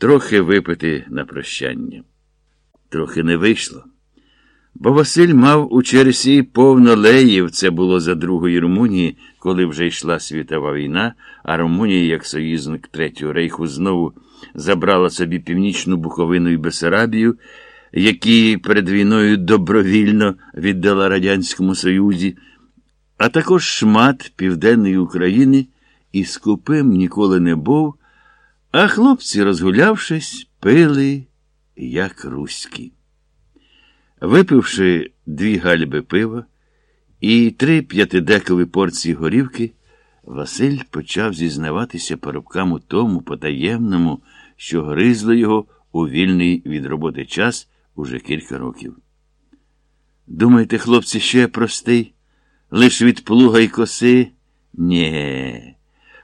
трохи випити на прощання. Трохи не вийшло. Бо Василь мав у черсі повно леїв, це було за Другої Румунії, коли вже йшла світова війна, а Румунія, як союзник Третього рейху, знову забрала собі північну Буковину і Бесарабію, які перед війною добровільно віддала Радянському Союзі, а також шмат Південної України і скупим ніколи не був, а хлопці, розгулявшись, пили, як руські. Випивши дві гальби пива і три п'ятидекові порції горівки, Василь почав зізнаватися парубкам у тому потаємному, що гризло його у вільний від роботи час уже кілька років. Думаєте, хлопці, ще простий? Лиш від плуга й коси? Нє.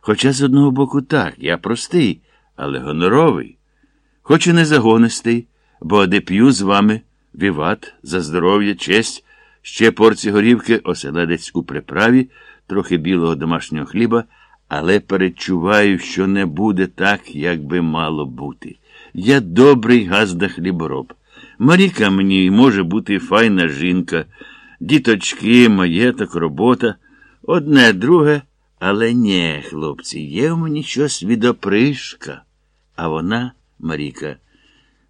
Хоча з одного боку так, я простий, але гоноровий. Хоч і не загонистий, бо де п'ю з вами. Віват, за здоров'я, честь, ще порції горівки, оселедець у приправі, трохи білого домашнього хліба, але передчуваю, що не буде так, як би мало бути. Я добрий газда хлібороб. Маріка мені може бути файна жінка, діточки, маєток, робота. Одне, друге, але ні, хлопці, є в мені щось від опришка. А вона, Маріка,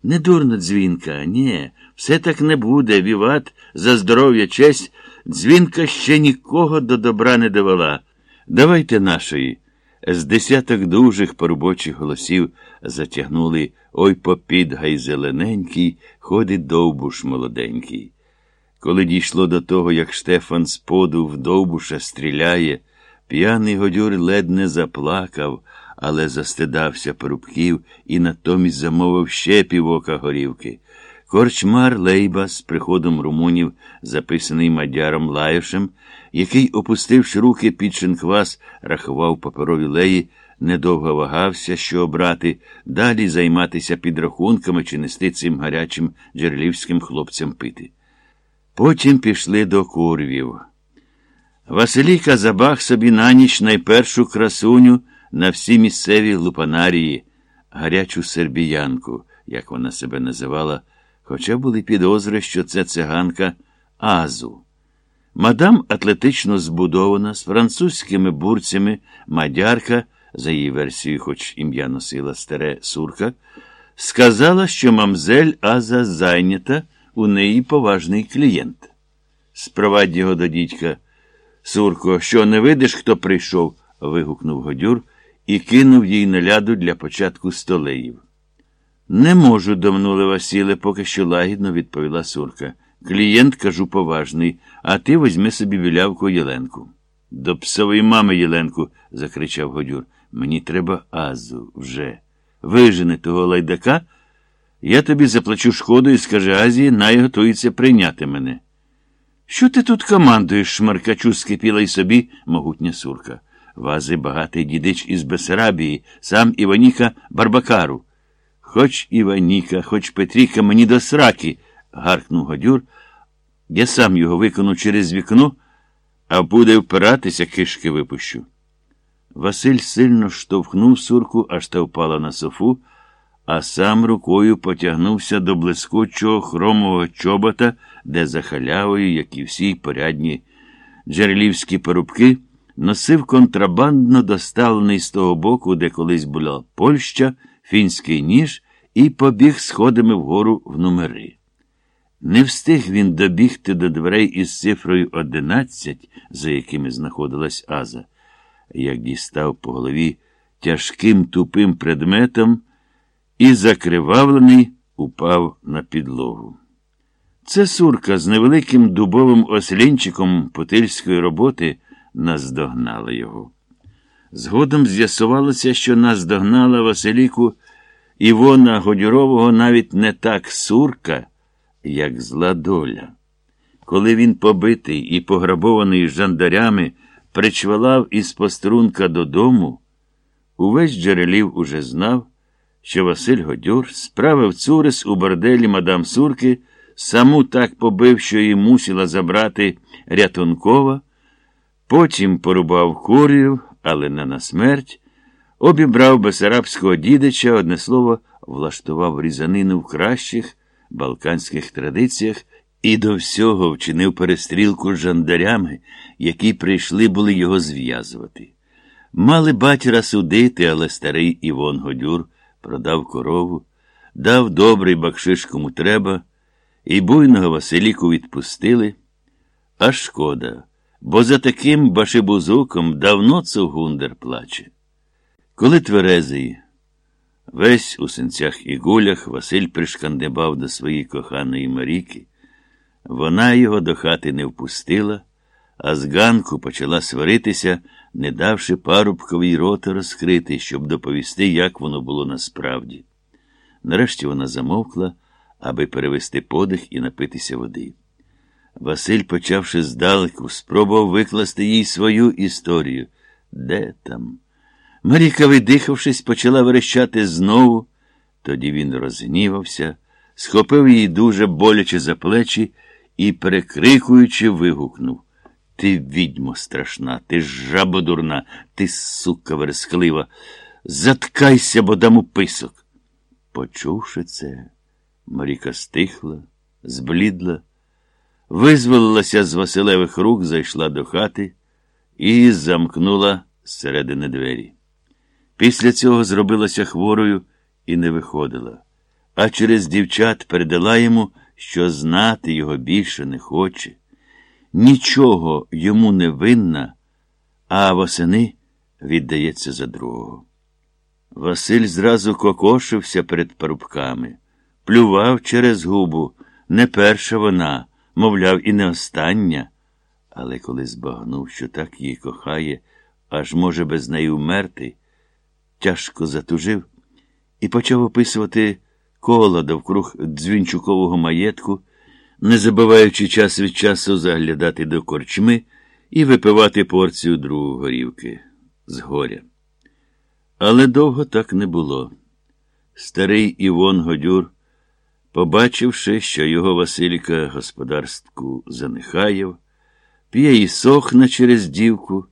не дурно дзвінка, ні. Все так не буде, віват, за здоров'я, честь, дзвінка ще нікого до добра не довела. Давайте нашої. З десяток дужих поробочих голосів затягнули ой попід гай зелененький, ходить довбуш молоденький. Коли дійшло до того, як Штефан з поду в довбуша стріляє, п'яний годюр ледь не заплакав, але застидався порубків і натомість замовив ще півока горівки. Корчмар Лейба з приходом румунів, записаний мадяром Лаюшем, який, опустивши руки під шинквас, рахував паперові леї, недовго вагався, що обрати, далі займатися підрахунками чи нести цим гарячим джерлівським хлопцям пити. Потім пішли до курвів. Василіка забах собі на ніч найпершу красуню на всі місцеві лупанарії, гарячу сербіянку, як вона себе називала хоча були підозри, що це циганка Азу. Мадам атлетично збудована з французькими бурцями мадярка, за її версією, хоч ім'я носила старе сурка, сказала, що мамзель Аза зайнята, у неї поважний клієнт. Спровадь його до дідька. Сурко, що не видиш, хто прийшов? вигукнув Годюр і кинув їй наляду для початку столеїв. Не можу, домнули Васіле, поки що лагідно відповіла Сурка. Клієнт, кажу, поважний, а ти візьми собі білявку Єленку. До псової мами, Єленку, закричав Годюр. Мені треба Азу вже. Вижени того лайдака. Я тобі заплачу шкоду і скажи Азії, най готується прийняти мене. Що ти тут командуєш, шмаркачу, скипіла й собі могутня сурка. Вази багатий дідич із Бесарабії, сам Іваніка Барбакару. Хоч Іваніка, хоч Петріка мені до сраки, гаркнув Гадюр. Я сам його викону через вікно, а буде впиратися, кишки випущу. Василь сильно штовхнув сурку, аж та впала на софу, а сам рукою потягнувся до блискучого хромового чобота, де за халявою, як і всі порядні джерелівські порубки, носив контрабандно доставлений з того боку, де колись була Польща, фінський ніж і побіг сходами вгору в номери. Не встиг він добігти до дверей із цифрою одинадцять, за якими знаходилась Аза, як дістав по голові тяжким тупим предметом і, закривавлений, упав на підлогу. Це сурка з невеликим дубовим ослінчиком потильської роботи наздогнала його. Згодом з'ясувалося, що наздогнала Василіку Івона Годюрового навіть не так сурка, як зла доля. Коли він побитий і пограбований жандарями причвалав із пострунка додому, увесь джерелів уже знав, що Василь Годюр справив цурис у борделі мадам Сурки, саму так побив, що її мусила забрати рятункова, потім порубав курів, але не на смерть обібрав Бесарабського дідича, одне слово, влаштував різанину в кращих балканських традиціях і до всього вчинив перестрілку з жандарями, які прийшли були його зв'язувати. Мали батьра судити, але старий Івон Годюр продав корову, дав добрий бакшиш кому треба, і буйного Василіку відпустили. А шкода, бо за таким башибузуком давно цугундер плаче. Коли тверезий, весь у синцях і гулях Василь пришкандибав до своєї коханої Маріки, вона його до хати не впустила, а з ганку почала сваритися, не давши парубковій рота розкрити, щоб доповісти, як воно було насправді. Нарешті вона замовкла, аби перевести подих і напитися води. Василь, почавши здалеку, спробував викласти їй свою історію. Де там? Маріка, видихавшись, почала верещати знову. Тоді він розгнівався, схопив її дуже боляче за плечі і, перекрикуючи, вигукнув Ти відьмо страшна, ти жабо дурна, ти сука вересклива. Заткайся, бо дам у писок. Почувши це, Маріка стихла, зблідла, визволилася з Василевих рук, зайшла до хати і замкнула зсередини двері. Після цього зробилася хворою і не виходила, а через дівчат передала йому, що знати його більше не хоче. Нічого йому не винна, а восени віддається за другого. Василь зразу кокошився перед парубками, плював через губу, не перша вона, мовляв, і не остання. Але коли збагнув, що так її кохає, аж може без неї вмерти, тяжко затужив і почав описувати кола довкруг дзвінчукового маєтку, не забуваючи час від часу заглядати до корчми і випивати порцію другу горівки з горя. Але довго так не було. Старий Івон Годюр, побачивши, що його Василька господарству занехаяв, п'є і сохне через дівку,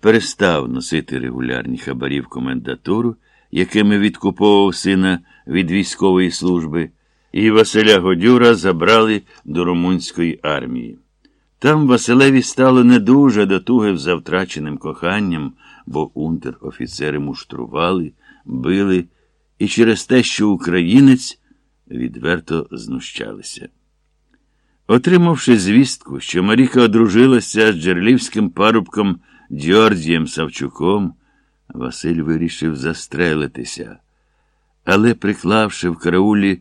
перестав носити регулярні хабарі в комендатуру, якими відкуповував сина від військової служби, і Василя Годюра забрали до румунської армії. Там Василеві стало не дуже до туги за втраченим коханням, бо унтер-офіцери муштрували, били, і через те, що українець відверто знущалися. Отримавши звістку, що Маріка одружилася з джерлівським парубком Дьордієм Савчуком, Василь вирішив застрелитися, але, приклавши в караулі